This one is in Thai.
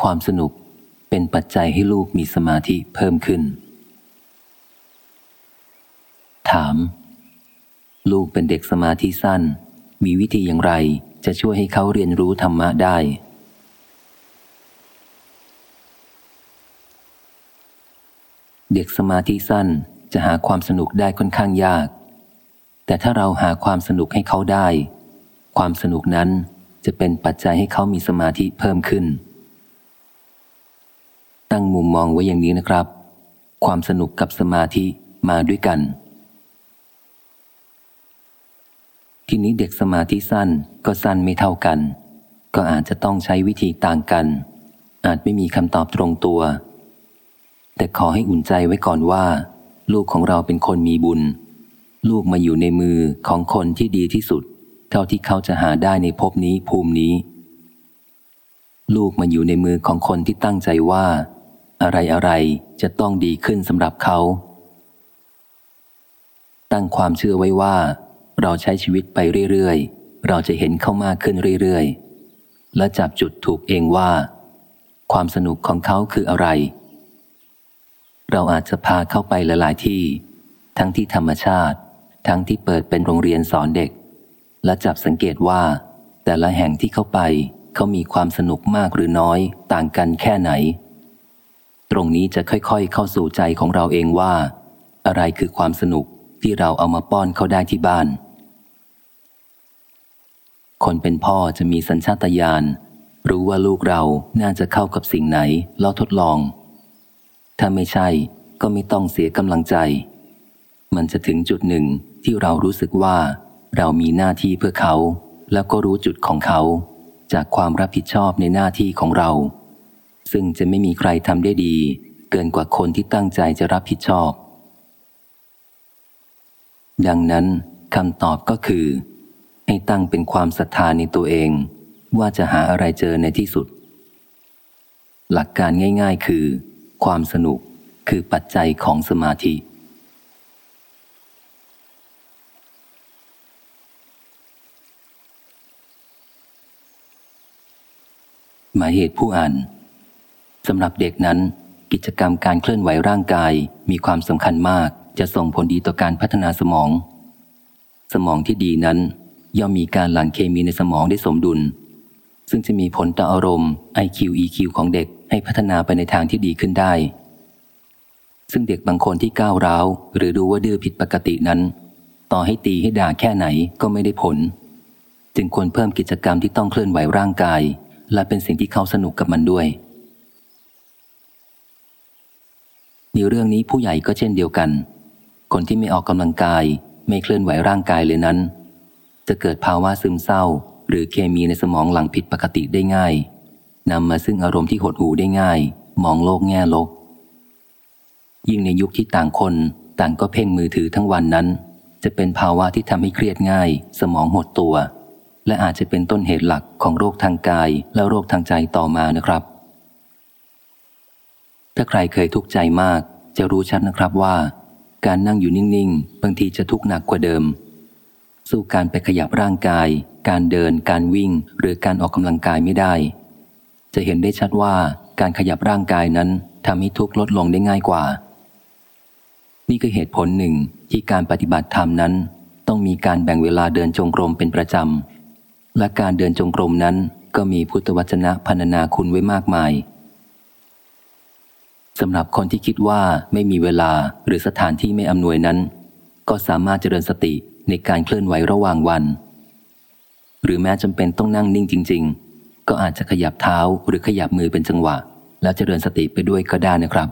ความสนุกเป็นปัจจัยให้ลูกมีสมาธิเพิ่มขึ้น ถาม ลูกเป็นเด็กสมาธิสั้น มีวิธีอย่างไรจะช่วยให้เขาเรียนรู้ธรรมะได้ เด็กสมาธิสั้นจะหาความสนุกได้ค่อนข้างยาก แต่ถ้าเราหาความสนุกให้เขาได้ ความสนุกนั้นจะเป็นปัจจัยให้เขามีสมาธิเพิ่มขึ้น ตั้งมุมมองไว้อย่างนี้นะครับ ความสนุกกับสมาธิมาด้วยกัน ทีนี้เด็กสมาธิสั้นก็สั้นไม่เท่ากัน ก็อาจจะต้องใช้วิธีต่างกัน อาจไม่มีคำตอบตรงตัว แต่ขอให้อุ่นใจไว้ก่อนว่า ลูกของเราเป็นคนมีบุญ ลูกมาอยู่ในมือของคนที่ดีที่สุด เท่าที่เขาจะหาได้ในภพนี้ภูมินี้ลูกมาอยู่ในมือของคนที่ตั้งใจว่า อะไรอะไรจะต้องดีขึ้นสำหรับเขา ตั้งความเชื่อไว้ว่า เราใช้ชีวิตไปเรื่อยๆ เราจะเห็นเข้ามากขึ้นเรื่อยๆ และจับจุดถูกเองว่า ความสนุกของเขาคืออะไร เราอาจจะพาเข้าไปหลายๆที่ ทั้งที่ธรรมชาติ ทั้งที่เปิดเป็นโรงเรียนสอนเด็ก และจับสังเกตว่า แต่ละแห่งที่เข้าไปเขามีความสนุกมากหรือน้อย ต่างกันแค่ไหน ตรงนี้จะค่อยๆ เข้าสู่ใจของเราเองว่า อะไรคือความสนุกที่เราเอามาป้อนเขาได้ที่บ้าน คนเป็นพ่อจะมีสัญชาตญาณรู้ว่าลูกเราน่าจะเข้ากับสิ่งไหนแล้วทดลอง ถ้าไม่ใช่ก็ไม่ต้องเสียกำลังใจ มันจะถึงจุดหนึ่งที่เรารู้สึกว่า เรามีหน้าที่เพื่อเขา แล้วก็รู้จุดของเขา จากความรับผิดชอบในหน้าที่ของเรา ซึ่งจะไม่มีใครทำได้ดี เกินกว่าคนที่ตั้งใจจะรับผิดชอบ ดังนั้นคำตอบก็คือ ให้ตั้งเป็นความศรัทธาในตัวเอง ว่าจะหาอะไรเจอในที่สุด หลักการง่าย ๆ คือ ความสนุกคือปัจจัยของสมาธิหมายเหตุผู้อ่าน สำหรับเด็กนั้น กิจกรรมการเคลื่อนไหวร่างกายมีความสำคัญมาก จะส่งผลดีต่อการพัฒนาสมอง สมองที่ดีนั้น ย่อมมีการหลั่งเคมีในสมองได้สมดุล ซึ่งจะมีผลต่ออารมณ์ IQ EQ ของเด็กให้พัฒนาไปในทางที่ดีขึ้นได้ ซึ่งเด็กบางคนที่ก้าวร้าว หรือดูว่าดื้อผิดปกตินั้น ต่อให้ตีให้ด่าแค่ไหนก็ไม่ได้ผล จึงควรเพิ่มกิจกรรมที่ต้องเคลื่อนไหวร่างกาย และเป็นสิ่งที่เขาสนุกกับมันด้วย ในเรื่องนี้ผู้ใหญ่ก็เช่นเดียวกัน คนที่ไม่ออกกำลังกาย ไม่เคลื่อนไหวร่างกายเลยนั้น จะเกิดภาวะซึมเศร้า หรือเคมีในสมองหลังผิดปกติได้ง่ายนำมาซึ่งอารมณ์ที่หดหูได้ง่าย มองโลกแง่ลบยิ่งในยุคที่ต่างคนต่างก็เพ่งมือถือทั้งวันนั้น จะเป็นภาวะที่ทำให้เครียดง่าย สมองหดตัว และอาจจะเป็นต้นเหตุหลักของโรคทางกายและโรคทางใจต่อมานะครับ ถ้าใครเคยทุกข์ใจมาก จะรู้ชัดนะครับว่า การนั่งอยู่นิ่งๆ บางทีจะทุกข์หนักกว่าเดิม สู้การไปขยับร่างกาย การเดิน การวิ่ง หรือการออกกำลังกายไม่ได้ จะเห็นได้ชัดว่าการขยับร่างกายนั้นทำให้ทุกข์ลดลงได้ง่ายกว่า นี่คือเหตุผลหนึ่งที่การปฏิบัติธรรมนั้น ต้องมีการแบ่งเวลาเดินจงกรมเป็นประจำและการเดินจงกรมนั้นก็มีพุทธวจนะพันนาคุณไว้มากมาย สำหรับคนที่คิดว่าไม่มีเวลาหรือสถานที่ไม่อำนวยนั้น ก็สามารถเจริญสติในการเคลื่อนไหวระหว่างวัน หรือแม้จำเป็นต้องนั่งนิ่งจริง ๆ ก็อาจจะขยับเท้าหรือขยับมือเป็นจังหวะ แล้วเจริญสติไปด้วยก็ได้นะครับ